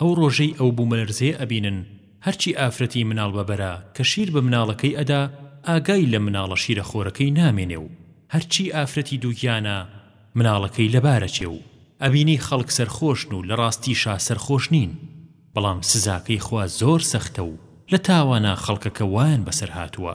ئەو ڕۆژەی ئەو بومەلەرزەیە ئەبینن هەرچی ئافرەتی مناڵ بەبەرە کە شیر بە مناڵەکەی ئەدا ئاگای لە مناڵە شیرە خۆرەکەی نامێنێ و هەرچی ئافرەتی دوگیانە مناڵەکەی لەبار ئەچێ و ئەبینی خەڵک سەرخۆشن و لە ڕاستیشا سەرخۆش نین بەڵام سزاکەی خوا زۆر سەختە و لە تاوانا خەڵکەکە وایان بەسەر هاتووە.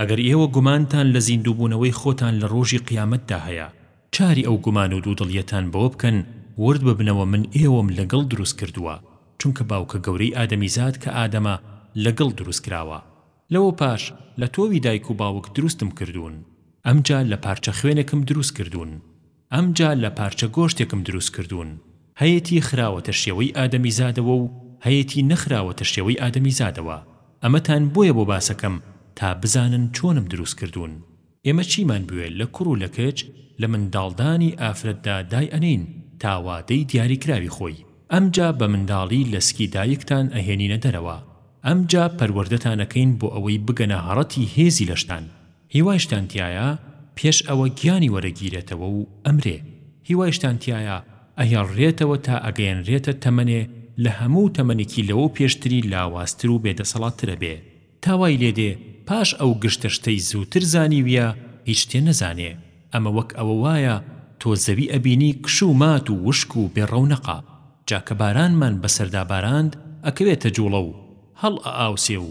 ئەگەر ئێوە گومانتان لە زیندووبوونەوەی خۆتان لە ڕۆژی قیامەتدا هەیە، چاری ئەو گومان و دوودڵییەتان بەوە بکەن ورد ببنەوە من ئێوەم لە گڵ دروست کردووە، چونکە باوکە گەورەی ئادەمیزاد کە ئادەمە لە گڵ دروست کراوە، لەوەوپاش لە تۆوی دایک و باوک دروستم کردوون، ئەمجا لە پارچە خوێنێکم دروست کردوون. ئەمجا لە پارچە گۆشتێکم دروست کردوون هەیەتی خراوەتە شێوەی ئادەمیزادەوە و هەیەتی نەخراوەتە شێوەی ئادەمیزادەوە ئەمەتان بۆیە بۆ باسەکەم تا بزانن چۆنم دروست کردوون ئێمە چیمان بوێ لە کوڕ و لە کچ لە منداڵدانی ئافرەتدا دای ئەنێین تا وادەی دیاریکراوی خۆی ئەمجا بە منداڵی لە سکی دایکتان ئەهێنینە دەرەوە ئەمجا پەروەردەتان ئەکەین بۆ ئەوەی بگەنە هەڕەتی هێزی لەشتان هیوایشتان تیایە پێش ئەوە گیانی وەرەگیرێتەوە و ئەمرێ، هیوایشتان تیایە ئەهێڵرێتەوە تا ئەگەیەنرێتە تەمەنێ لە هەموو تەمەنێکی لەوەو پێشتری لاوازتر و بێدەسەڵاتتر ئەبێ، تا وای لێدێ پاش ئەو گشتە شتەی زووتر زانیویە هیچ تێ نەزانێ، ئەمە وەک ئەوە وایە تۆ زەوی ئەبینی کش و مات و وشک و بێ ڕەونەقە، جا کە بارانمان بەسەردا باراند ئەکەوێتە جوڵە و هەڵئەئاوسێ و،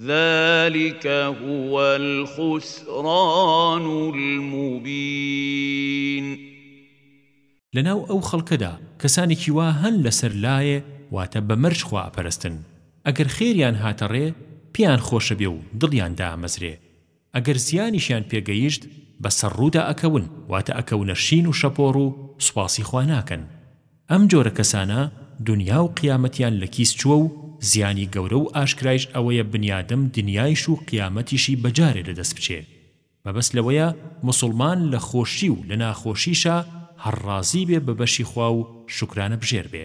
ذلک هو الخسران المبین لەناو ئەو خەڵکەدا کەسانێکی وا هەن لەسەر لایێ واتە بە مەرج خوا ئەپەرستن ئەگەر خێریان هاتە ڕێ پێیان خۆشەبێ و دڵیان دامەزرێ ئەگەر زیانیشیان پێ گەیشت بە سەر ڕوودا ئەکەون واتە ئەکەونە شین و شەپۆڕ و سوپاسی خوا ناکەن ئەم جۆرە کەسانە دونیا و قیامەتیان لە کیس چووە و زیانی گەورە و ئاشکرایش ئەوەیە بنیادەم دنیایش و قیامەتیشی بە جارێ لە دەست بچێ مەبەست لەوەیە موسوڵمان لە خۆشی و لە ناخۆشیشا هەر ڕازی بێ بە بەشی خوا و شوکرانە بژێر بێ.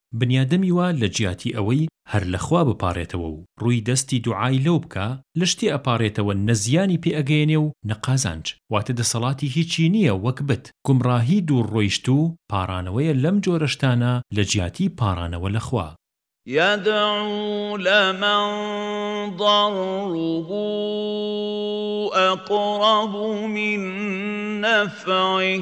بنیادەمی وا لە جیاتی ئەوەی هەر لە خوا بپاڕێتەوە و ڕووی دەستی دوعای لەو بکا، لە شتێ ئەپاڕێتەوە نە زیانی پێ ئەگەیەنێ و نە قازانج، واتە دەسەڵاتی هیچی نییە وەک بت، گومڕاهی دوور ڕۆیشتوو، پاڕانەوەیە لەم جۆرە شتانە لە جیاتی پاڕانەوە لە خوا. یدعو لمن ضره اقرب من نفعه.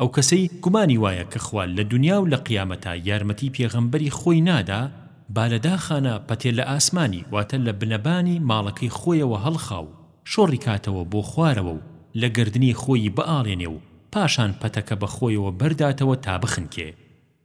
ئەو کەسەی گومانی وایە کە خوا لە دونیا و لە قیامەتا یارمەتی پێغەمبەری خۆی نادا، با لە داخانا پەتێ لە ئاسمانی واتە لە بنەبانی ماڵەکەی خۆیەوە هەڵخا و شۆڕی کاتەوە بۆ خوارەوە و لە گەردنی خۆیی بئاڵێنێ و پاشان پەتەکە بە خۆیەوە بەرداتەوە تا بخنکێ.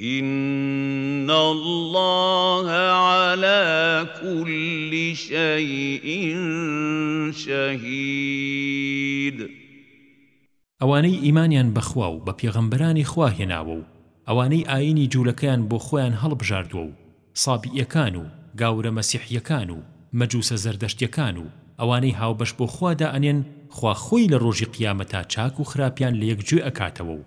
ان اللە علی کل شیء شهید. ئەوانەی ئیمانیان بە خوا و بە پێغەمبەرانی خوا هێناوە و ئەوانەی ئایینی جوولەکەیان بۆ خۆیان هەڵبژاردووە و سابیئەکان و گاورە مەسیحیەکان و مەجووسە زەردەشتیەکان و ئەوانەی هاوبەش بۆ خوا دائەنێن خوا خۆی لە ڕۆژی قیامەتا چاک و خراپیان لەیەک جوێ ئەکاتەوە و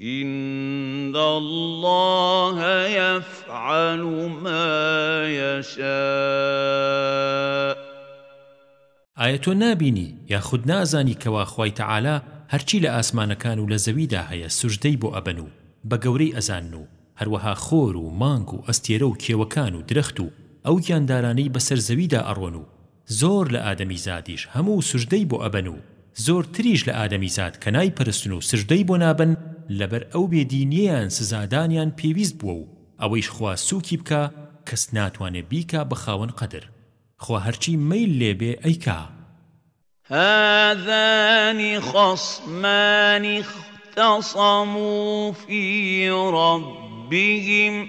ان اللە یفعل ما یشاء. ئایا تۆ نابینی یاخود نازانی کەوا خوای تەعالا هەرچی لە ئاسمانەکان و لە زەویدا هەیە سوژدەی بۆ ئەبەن و بە گەورەی ئەزانن و هەروەها خۆر و مانگ و ئەستێرە و کێوەکان و درەخت و ئەو گیاندارانەی بەسەر زەویدا ئەڕۆن و زۆر لە ئادەمیزادیش هەموو سوژدەی بۆ ئەبەن و زۆرتریش لە ئادەمیزاد کە نایپەرستن و سوژدەی بۆ نابەن لەبەر ئەو بێ دینیەیان سزادانیان پێویست بووە و ئەوەیش خوا سووکی بکا کەس ناتوانێ بیکا بە خاوەن قەدر خوا هەرچی مەیل لێ بێ ئەیکا. هذان خصمان اختصموا في ربهم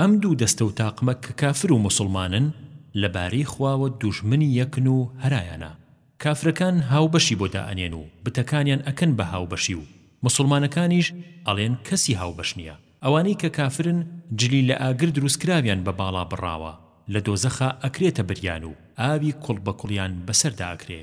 ئەم دوو دەستە و تاقمە کە کافر و موسڵمانن لە بارەی خواوە دوژمنی یەکن و هەرایانە کافرەکان هاوبەشی بۆ دائەنێن و بتەکانیان ئەکەن بە هاوبەشی و موسڵمانەکانیش ئەڵێن کەسی هاوبەش نیە ئەوانەی کە کافرن جلی لە ئاگر دروستکراویان بە باڵا بڕاوە لە دۆزەخا ئەکرێتە بریان و ئاوی کوڵ بە کوڵیان بەسەردا ئەکرێ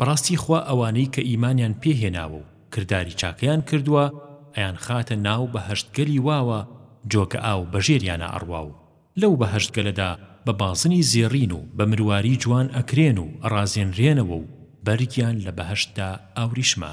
بەڕاستی خوا ئەوانەی کە ئیمانیان پێ هێناوە و کرداری چاکەیان کردووە ئەیانخاتە ناو بەهەشتگەلی واوە جۆگە ئاو بەژێریانا ئەڕوا و لەو بەهەشتگەلەدا بە بازنی زێڕین و بە مرواری جوان ئەکرێن و ئەڕازێنرێنەوە و بەرگیان لە بەهەشتدا ئاوریشمە.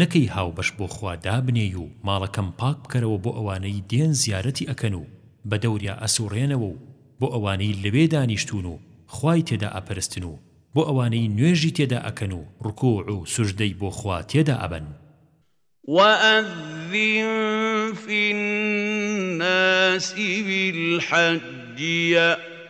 نەکەی هاوبەش بۆ خوا دابنێی و ماڵەکەم پاک بکەرەوە بۆ ئەوانەی دێن زیارەتی ئەکەن و بە دەوریا ئەسوڕێنەوە و بۆ ئەوانەی لەوێ دانیشتوون و خوای تێدا ئەپەرستن و بۆ ئەوانەی نوێژی تێدا ئەکەن و ڕکوع و سوجدەی بۆ خوا تێدا ئەبەن. وأذن في الناس بالحج يأتوک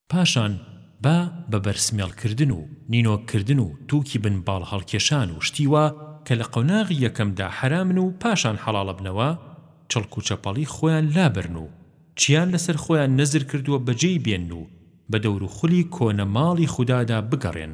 پاشان با بە بەرسمێڵکردن و نینۆککردن و تووکی بن باڵ هەڵکێشان و شتی وا کە لە قۆناغی یەکەمدا حەرامن و پاشان حەڵاڵبنەوە، چڵک و چەپەڵی خۆیان لابرن و چیان لەسەر خۆیان نەزر کردووە بەجێی بێنن و بە دەوروخولی کۆنە ماڵی خودادا بگەڕێن.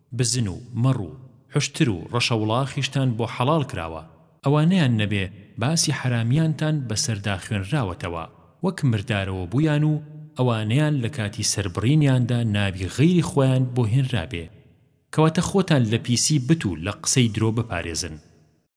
بزن و مەڕ و حوشتر و ڕەشەوڵاخیشتان بۆ حەڵاڵ کراوە، ئەوانەیان نەبێ باسی حەرامیانتان بەسەردا خوێنراوەتەوە وەک مردارەوە بوویان و ئەوانەیان لە کاتی سەربڕینیاندا ناوی غەیری خۆیان بۆ هێنرابێ. کەواتە خۆتان لە پیسی بت و لە قسەی درۆ بپارێزن.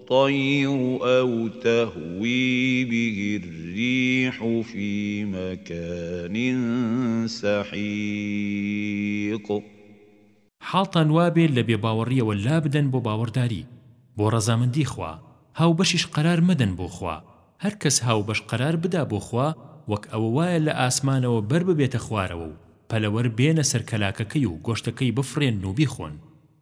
الطَّیْرُ أَوْ تَهْوِی بِهِ الرِّیحُ فِی مَکَانٍ سَحِیقٍ. حاڵتان وابێ لە بێباوەڕییەوە لابدەن بۆ باوەڕداری، بۆ ڕەزامەندی خوا، هاوبەشیش قەرار مەدەن بۆ خوا، هەرکەس هاوبەش قەرار بدا بۆ خوا وەک ئەوە وایە لە ئاسمانەوە بەر ببێتە خوارەوە و پەلەوەر بێنە سەر کەلاکەکەی و گۆشتەکەی بفڕێنن و بیخۆن.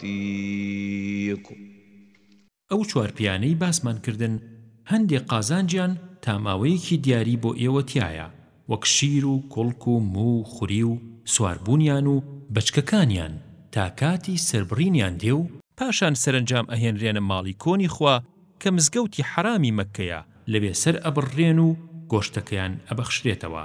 تیق. ئەو چوار پێیانەی باسمان کردن هەندێ قازانجیان تا ماوەیەکی دیاری بۆ ئێوە تیایە وەک شیر و کوڵک و موو و خوری و سوار بوونیان و بەچکەکانیان تا کاتی سەربڕینیان دێ و پاشان سەرەنجام ئەهێنرێنە ماڵی کۆنی خوا کە مزگەوتی حەرامی مەککەیە لەوێ سەر ئەبڕرێن و گۆشتەکەیان ئەبەخشرێتەوە.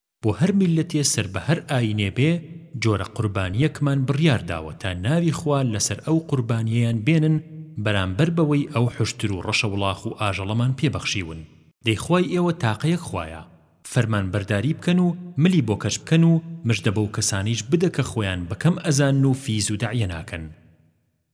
بۆ هەر میللەتێ سەر بە هەر ئاینێ بێ جۆرە قوربانیەکمان بڕیار داوە تا ناوی خوا لەسەر ئەو قوربانیەیان بێنن بەرامبەر بەوەی ئەو حوشتر و ڕەشە وڵاخ و ئاژەڵەمان پێ بەخشیون دەی خوای ئێوە تاقە یەک خوایە فەرمان بەرداری بکەن و ملی بۆ کەچ بکەن و مژدە بەو کەسانەیش بدە کە خۆیان بە کەم ئەزانن و فیز و دەعیە ناکەن.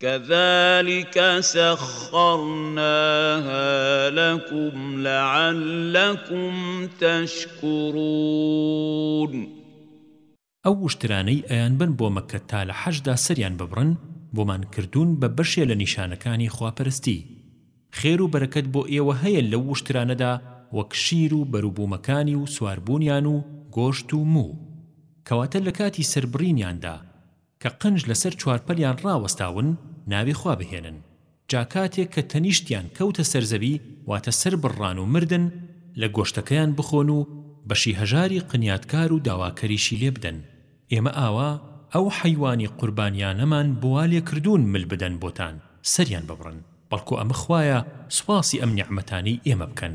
کذلک سخرناها لکم لعلکم تشکرون. ئەو وشترانەی ئەیانبەن بۆ مەککە تا لە حەجدا سەریان ببڕن بۆمان کردوون بە بەشێ لە نیشانەکانی خواپەرستی. خێر و بەرەکەت بۆ ئێوە هەیە لەو وشترانەدا وەک شیر و بەروبوومەکانی و سواربوونیان و گۆشت و موو. کەواتە لە کاتی سەربڕینیاندا، کە قنج لەسەر چوارپەلیان ڕاوەستاون ناوی خوا بهێنن جا کاتێک کە تەنیشتیان کەوتە سەر زەوی واتە سەر بڕران و مردن لە گۆشتەکەیان بخۆن و بەشی هەژاری قنیاتکار و داواکەریشی لێ بدەن ئێمە ئاوا ئەو حەیوانی قوربانیانەمان بۆوا لێ کردوون مل بدەن بۆتان سەریان ببڕن بەڵکو ئەمە خوایە سوپاسی ئەم نیعمەتانەی ئێمە بکەن.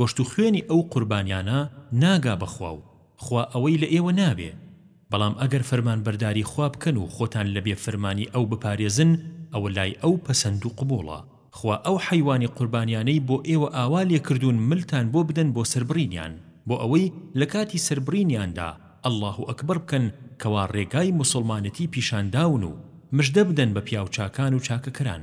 گۆشت و خوێنی ئەو قوربانیانە ناگا بە خوا و خوا ئەوەی لە ئێوە ناوێ، بەڵام ئەگەر فەرمانبەرداری خوا بکەن و خۆتان لە بێ فرمانی ئەو بپارێزن ئەوە لای ئەو پەسەند و قبوڵە. خوا ئەو حەیوانی قوربانیانەی بۆ ئێوە ئاوا لێ کردوون ملتان بۆ بدەن بۆ سەربڕینیان، بۆ ئەوەی لە کاتی سەربڕینیاندا اللە اکبر بکەن کەوا ڕێگای موسڵمانەتی پیشان داون و مژدە بدەن بە پیاو چاکان و چاکەکەران.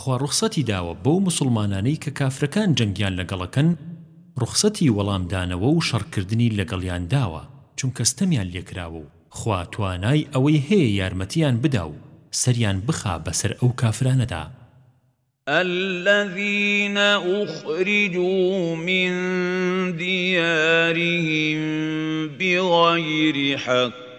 خوا ڕوخسەتی داوە بەو موسڵمانانەی کە کافرەکان جەنگیان لەگەڵەکەن ڕوخسەتی وەڵام دانەوە و شەڕکردنی لەگەڵیان داوە چونکە ستەمیان لێکراوە و خوا توانای ئەوەی هەیە یارمەتیان بدا و سەریان بخا بەسەر ئەو کافرانەدا. الذین اخرجوا من دیارهم بغیر حق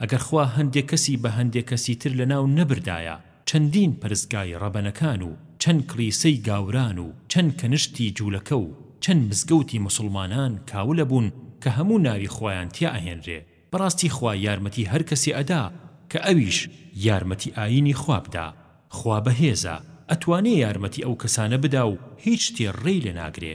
ئەگەر خوا هەندێ کەسی بە هەندێ کەسی تر لەناو نەبردایە چەندین پەرستگای ڕەبەنەکان و چەند کڵیسەی گاوران و چەند کەنشتی جولەکە و چەند مزگەوتی موسڵمانان کاول ئەبوون کە هەموو ناوی خوایان تیا ئەهێنرێ بەڕاستی خوا یارمەتی هەر کەسێ ئەدا کە ئەویش یارمەتی ئاینی خوا بدا خوا بەهێزە ئەتوانێ یارمەتی ئەو کەسانە بدا و هیچ شتێ ڕێی لێ ناگرێ.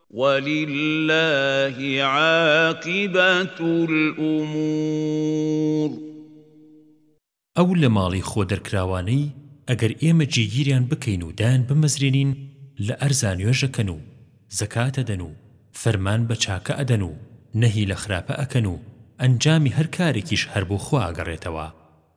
وللە عاقبە الامور. ئەو لە ماڵی خۆ دەرکراوانەی ئەگەر ئێمە جێگیریان بکەین و دایان بمەزرێنین لە ئەرزا نوێژ ئەکەن و زەکات ئەدەن و فەرمان بە چاکە ئەدەن و نەهی لە خراپە ئەکەن و ئەنجامی هەر کارێکیش هەر بۆ خوا ئەگەڕێتەوە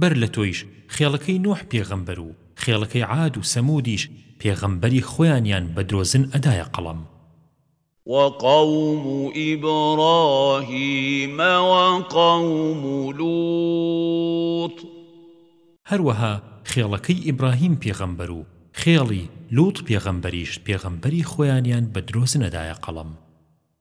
بەر لە تۆیش خێڵەکەی نوح پێغەمبەر و خێڵەکەی عاد و سەمودیش پێغەمبەری خۆیانیان بە درۆزن ئەدایە قەڵەم. وقوم ابراهیم وقوم لوط. هەروەها خێڵەکەی ئیبراهیم پێغەمبەر و خێڵی، لوط پێغەمبەریش پێغەمبەری خۆیانیان بە درۆزن ئەدایە قەڵەم.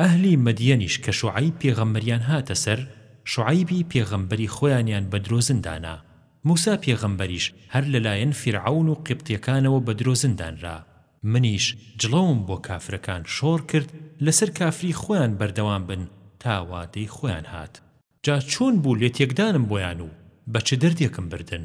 ئەهلی مەدیەنیش کە شوعەیب پێغەمبەریان هاتە سەر، شوعەیبی پێغەمبەری خۆیانیان بە درۆزن دانا، موسا پێغەمبەریش هەر لە لایەن فیرعەون و قیبتیەکانەوە بە درۆزن دانرا، منیش جڵەوم بۆ کافرەکان شۆڕ کرد لەسەر کافری خۆیان بەردەوام بن تا وادەی خۆیان هات، جا چۆن بوو لێتێکدانم بۆیان و بە چ دەردێکم بردن؟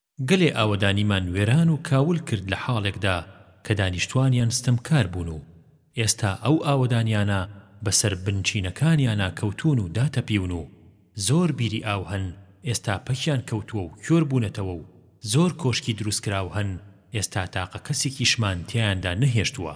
گەلێ ئاوەدانیمان وێران و کاول کرد لە حاڵێکدا کە دانیشتوانیان ستەمکار بوون و ئێستا ئەو ئاوەدانیانە بە سەر بنچینەکانیانا کەوتوون و داتەپیون و زۆر بیری ئاو هەن ئێستا پەکیان کەوتووە و کیۆر بوونەتەوە و زۆر کۆشکی دروستکراو هەن ئێستا تاقە کەسێکیشمان تیایاندا نەهێشتووە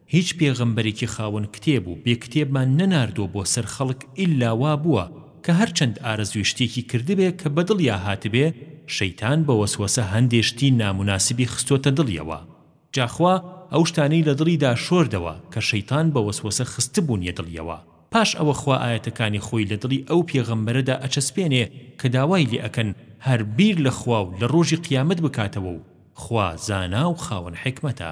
هیچ پێغەمبەرێکی خاوەن کتێب و بێ کتێبمان نەناردووە بۆ سەر خەڵک ئیلا وا بووە کە هەر چەند ئارەزووی شتێکی کردبێ کە بە دڵیا هاتبێ شەیتان بە وەسوەسە هەندێ شتی ناموناسبی خستۆتە دڵیەوە جا خوا ئەو شتانەی لە دڵیدا شۆردەوە کە شەیتان بە وەسوەسە خستبوونیە دڵیەوە پاش ئەوە خوا ئایەتەکانی خۆی لە دڵی ئەو پێغەمبەرەدا ئەچەسپێنێ کە داوای لێ ئەکەن هەر بیر لە خوا و لە ڕۆژی قیامەت بکاتەوە و خوا زانا و خاوەن حیکمەتە.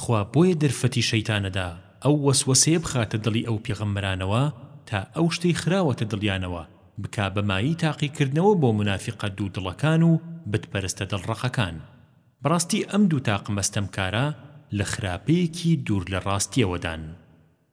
خوا بۆیە دەرفەتی شەیتانەدا ئەو وەسوەسەیە بخاتە دڵی ئەو پێغەمبەرانەوە تا ئەو شتەی خراوەتە دڵیانەوە بکا بە مایەی تاقیکردنەوە بۆ مونافیقە دوو دڵەکان و بت پەرستە دڵ ڕەقەکان بەڕاستی ئەم دوو تاقمە ستەمکارە لە خراپەیەکی دوور لە ڕاستیەوەدان.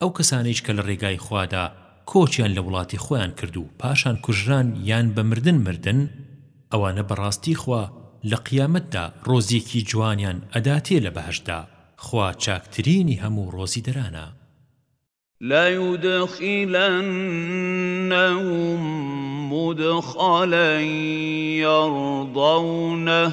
ئەو کەسانەیش کە لە ڕێگای خوادا کۆچیان لە وڵاتی خۆیان کرد و پاشان کوژران یان بە مردن مردن، ئەوانە بەڕاستی خوا لە قیامەتدا ڕۆزییەکی جوانیان ئەداتێ لە بەهەشتدا، خوا چاکترینی هەموو ڕۆزیدەرانە. لَیُدْخِلَنَّهُم مُّدْخَلًا یَرْضَوْنَهُ.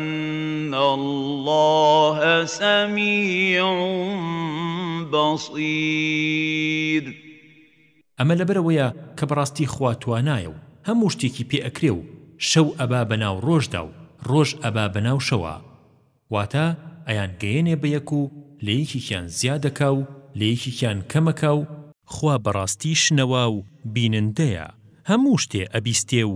ان اللە سمیع بصیر. ئەمە لەبەرئەوەیە کە بەڕاستی خوا توانایە و هەموو شتێکی پێ ئەکرێ و شەو ئەبا بەناو ڕۆژدا و ڕۆژ ئەبا بەناو شەوا واتە ئەیان گەیەنێ بە یەک و لە یەکێکیان زیاد ئەکا و لە یەکێکیان کەم ئەکا و خوا بەڕاستی شنەوا و بینندەیە هەموو شتێ ئەبیستێ و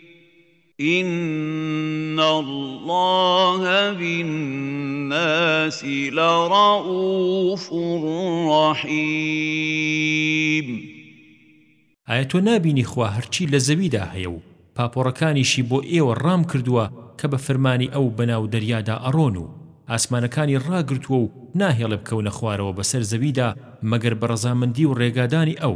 ان اللە بالناس لرءوف رحیم. ئایا تۆ نابینی خوا هەرچی لە زەویدا هەیە و پاپۆڕەکانیشی بۆ ئێوە ڕام کردووە کە بە فرمانی ئەو بە ناو دەریادا ئەڕۆن و ئاسمانەکانی ڕاگرتووە و ناهێڵێ بکەونە خوارەوە بەسەر زەویدا مەگەر بە ڕەزامەندی و ڕێگادانی ئەو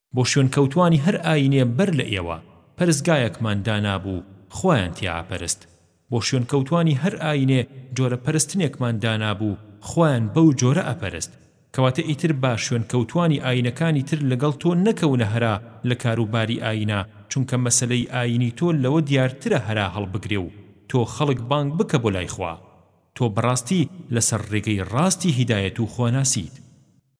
بۆ شوێنکەوتوانی هەر ئایینێ بەر لە ئێوە پەرستگایەکمان دانابوو خوایان تیا ئەپەرست، بۆ شوێنکەوتوانی هەر ئایینێ جۆرە پەرستنێکمان دانابوو خوایان بەو جۆرە ئەپەرست، کەواتە ئیتر با شوێنکەوتوانی ئایینەکانی تر لەگەڵ تۆ نەکەونە هەرا لە کاروباری ئایینە، چونکە مەسەلەی ئایینی تۆ لەوە دیارترە هەرا هەڵبگرێ و تۆ خەڵک بانگ بکە بۆ لای خوا، تۆ بەڕاستی لەسەر ڕێگەی ڕاستی هیدایەت و خواناسیت.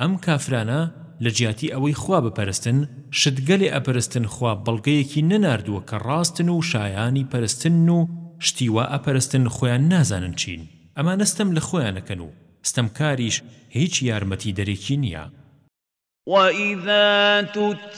ئەم کافرانە لە جیاتی ئەوەی خوا بپەرستن شتگەلێ ئەپەرستن خوا بەڵگەیەکی نەناردووە کە ڕاستن و شایانی پەرستنن و شتی وا ئەپەرستن خۆیان نازانن چین ئەمانە ستەم لە خۆیانەکەن و ستەمکاریش هیچ یارمەتی دەرێکی نیە. وَإِذَا تُتْلَىٰ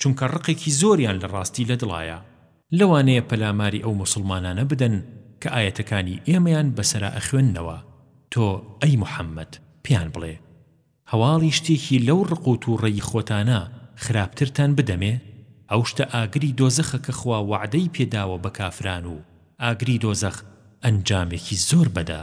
چونکە ڕقێکی زۆریان لە ڕاستی لە دڵایە، لەوانەیە پەلاماری ئەو موسڵمانانە بدەن کە ئایەتەکانی ئێمەیان بەسەرا ئەخوێننەوە، تۆ ئەی محمد پێیان بڵێ، هەواڵی شتێکی لەو ڕق و توڕەیی خۆتانە خراپترتان بدەمێ؟ ئەو شتە ئاگری دۆزەخە کە خوا وەعدەی پێ داوە بە کافران و ئاگری دۆزەخ ئەنجامێکی زۆر بەدە.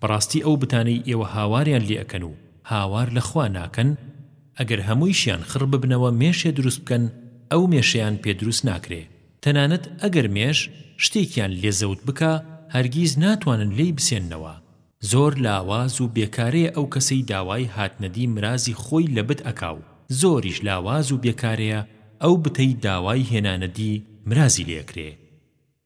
بەڕاستی ئەو بتانەی ئێوە هاواریان لێ ئەکەن و هاوار لە خوا ناکەن ئەگەر هەموویشیان خڕ ببنەوە مێشێ دروست بکەن ئەو مێشەیان پێ دروست ناکرێ تەنانەت ئەگەر مێش شتێکیان لێ زەوت بکا هەرگیز ناتوانن لێی بسێننەوە زۆر لاواز و بێکارەیە ئەو کەسەی داوای هاتنەدی مرازی خۆی لە بت ئەکا و زۆریش لاواز و بێکارەیە ئەو بتەی داوای هێنانەدی مرازی لێ ئەکرێ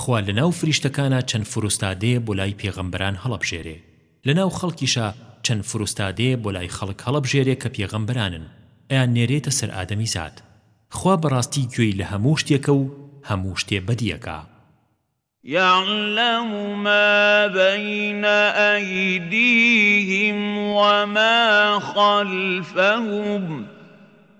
خوا لەناو فریشتەکانا چەند فروستادەیە بۆ لای پێغەمبەران هەڵەبژێرێ، لەناو خەڵکیشا چەند فروستادەیە بۆ لای خەڵک هەڵەبژێرێ کە پێغەمبەرانن، ئەیان نێرێتە سەر ئادەمیزاد. خوا بەڕاستی گوێی لە هەموو شتێکە و هەموو شتێ بەدییەکە. یعلم ما بین ایدیهم وما خلفهم.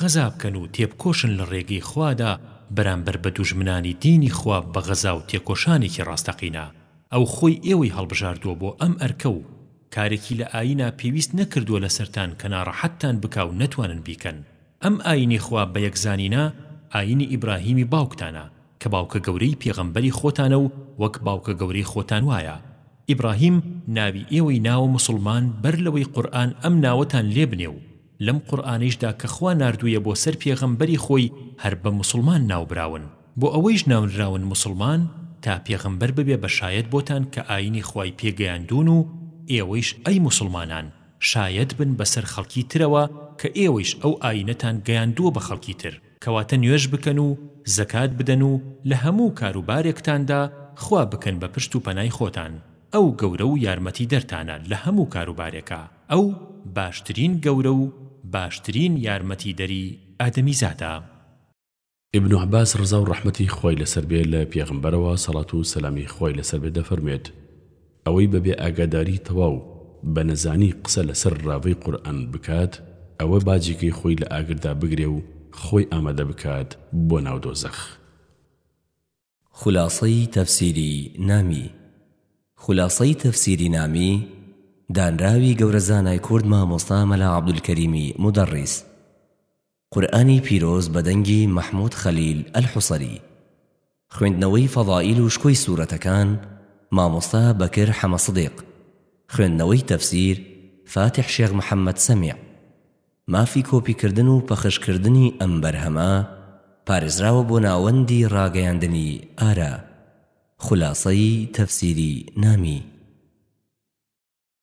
غەزا بکەن و تێبکۆشن لە ڕێگەی خوادا بەرامبەر بە دوژمنانی دینی خوا بە غەزا و تێکۆشانێکی ڕاستەقینە ئەو خۆی ئێوەی هەڵبژاردووە بۆ ئەم ئەرکە و کارێکی لە ئاینا پێویست نەکردووە لەسەرتان کە ناڕەحەتتان بکا و نەتوانن بیکەن ئەم ئاینی خوا بە یەک زانینە ئاینی ئیبراهیمی باوکتانە کە باوکە گەورەی پێغەمبەری خۆتانە و وەک باوکە گەورەی خۆتان وایە ئیبراهیم ناوی ئێوەی ناوە موسڵمان بەر لەوەی قورئان ئەم ناوەتان لێ بنێ و لەم قورئانەیشدا کە خوا ناردوویە بۆ سەر پێغەمبەری خۆی هەر بە موسڵمان ناوبراون بۆ ئەوەیش ناونراون موسڵمان تا پێغەمبەر ببێ بە شایەت بۆتان کە ئاینی خوای پێ گەیاندوون و ئێوەیش ئەی موسڵمانان شایەت بن بەسەر خەڵکی ترەوە کە ئێوەیش ئەو ئاینەتان گەیاندووە بە خەڵکی تر کەواتە نوێژ بکەن و زەکات بدەن و لە هەموو کار و بارێکتاندا خوا بکەن بە پشت و پەنای خۆتان ئەو گەورە و یارمەتیدەرتانە لە هەموو کار و بارێکا. ئەو باشترین گەورە و باشترین یارمەتیدەری ئادەمیزادە. ابن عباس ڕەزا و ڕەحمەتی خوای لەسەر بێ لە پێغەمبەرەوە سەڵات و سەلامی خوای لەسەر بێ دەفەرموێت، ئەوەی بە بێ ئاگاداری تەواو بە نەزانی قسە لەسەر ڕاڤەی قورئان بکات ئەوە با جێگەی خۆی لە ئاگردا بگرێ و خۆی ئامادە بکات بۆ ناو دۆزەخ. خولاسەی تەفسیری نامی، خولاسەی تەفسیری نامی، دانراوی گەورە زانای کورد مامۆستا مەلا عەبدولکەریمی مودەڕیس. قورئانی پیرۆز بە دەنگی مەحمود خەلیل ئەلحوسری. خوێندنەوەی فەضائیل و شکۆی سورەتەکان مامۆستا بەکر حەمە سدیق. خوێندنەوەی تەفسیر فاتیح شێخ محەمەد سەمیع. مافی کۆپیکردن و پەخشکردنی ئەم بەرهەمە پارێزراوە بۆ ناوەندی ڕاگەیاندنی ئارا خولاسەی تەفسیری نامی.